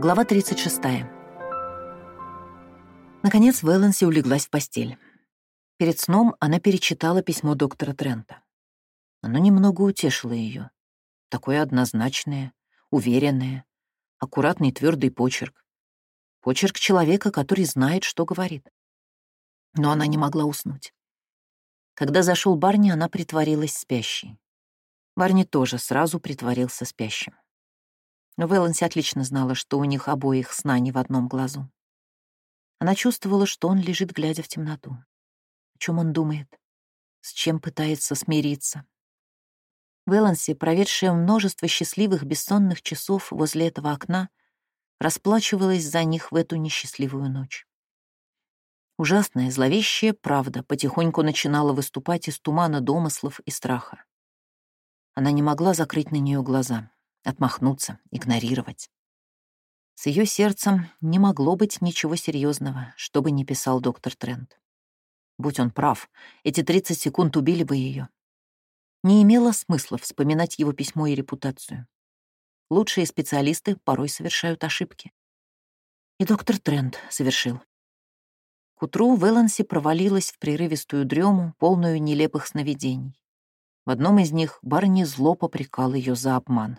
Глава 36. Наконец Вэланси улеглась в постель. Перед сном она перечитала письмо доктора Трента. Оно немного утешило ее. Такое однозначное, уверенное, аккуратный твердый почерк. Почерк человека, который знает, что говорит. Но она не могла уснуть. Когда зашел Барни, она притворилась спящей. Барни тоже сразу притворился спящим. Но Вэланси отлично знала, что у них обоих сна не в одном глазу. Она чувствовала, что он лежит, глядя в темноту. О чем он думает? С чем пытается смириться? Вэланси, проведшая множество счастливых бессонных часов возле этого окна, расплачивалась за них в эту несчастливую ночь. Ужасная, зловещая правда потихоньку начинала выступать из тумана домыслов и страха. Она не могла закрыть на нее глаза отмахнуться, игнорировать. С ее сердцем не могло быть ничего серьезного, что бы ни писал доктор Трент. Будь он прав, эти 30 секунд убили бы ее. Не имело смысла вспоминать его письмо и репутацию. Лучшие специалисты порой совершают ошибки. И доктор Трент совершил. К утру Вэланси провалилась в прерывистую дрему, полную нелепых сновидений. В одном из них Барни зло попрекал ее за обман.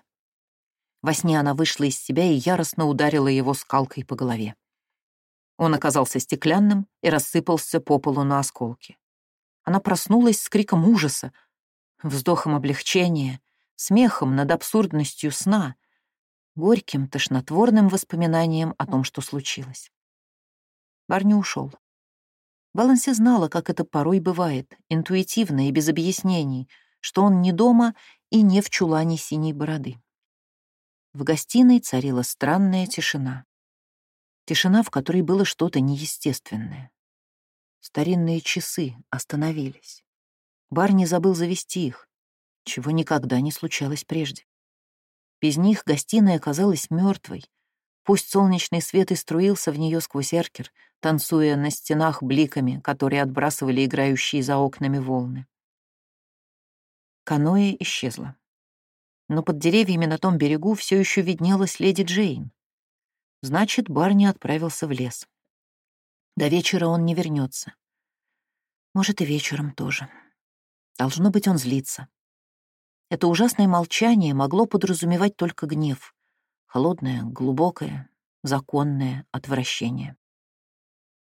Во сне она вышла из себя и яростно ударила его скалкой по голове. Он оказался стеклянным и рассыпался по полу на осколки. Она проснулась с криком ужаса, вздохом облегчения, смехом над абсурдностью сна, горьким, тошнотворным воспоминанием о том, что случилось. Барни ушел. Баланси знала, как это порой бывает, интуитивно и без объяснений, что он не дома и не в чулане синей бороды. В гостиной царила странная тишина. Тишина, в которой было что-то неестественное. Старинные часы остановились. Барни забыл завести их, чего никогда не случалось прежде. Без них гостиная казалась мертвой. Пусть солнечный свет и струился в нее сквозь эркер, танцуя на стенах бликами, которые отбрасывали играющие за окнами волны. Каноэ исчезла но под деревьями на том берегу все еще виднелась леди Джейн. Значит, Барни отправился в лес. До вечера он не вернется. Может, и вечером тоже. Должно быть, он злится. Это ужасное молчание могло подразумевать только гнев. Холодное, глубокое, законное отвращение.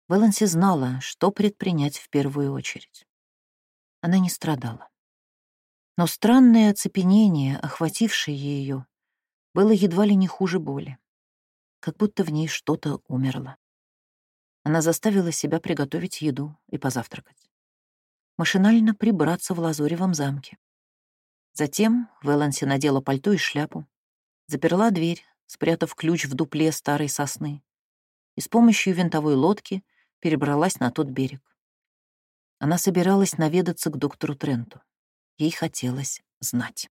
Вэланси знала, что предпринять в первую очередь. Она не страдала. Но странное оцепенение, охватившее ее, было едва ли не хуже боли, как будто в ней что-то умерло. Она заставила себя приготовить еду и позавтракать. Машинально прибраться в Лазоревом замке. Затем Вэланси надела пальто и шляпу, заперла дверь, спрятав ключ в дупле старой сосны, и с помощью винтовой лодки перебралась на тот берег. Она собиралась наведаться к доктору Тренту. Ей хотелось знать.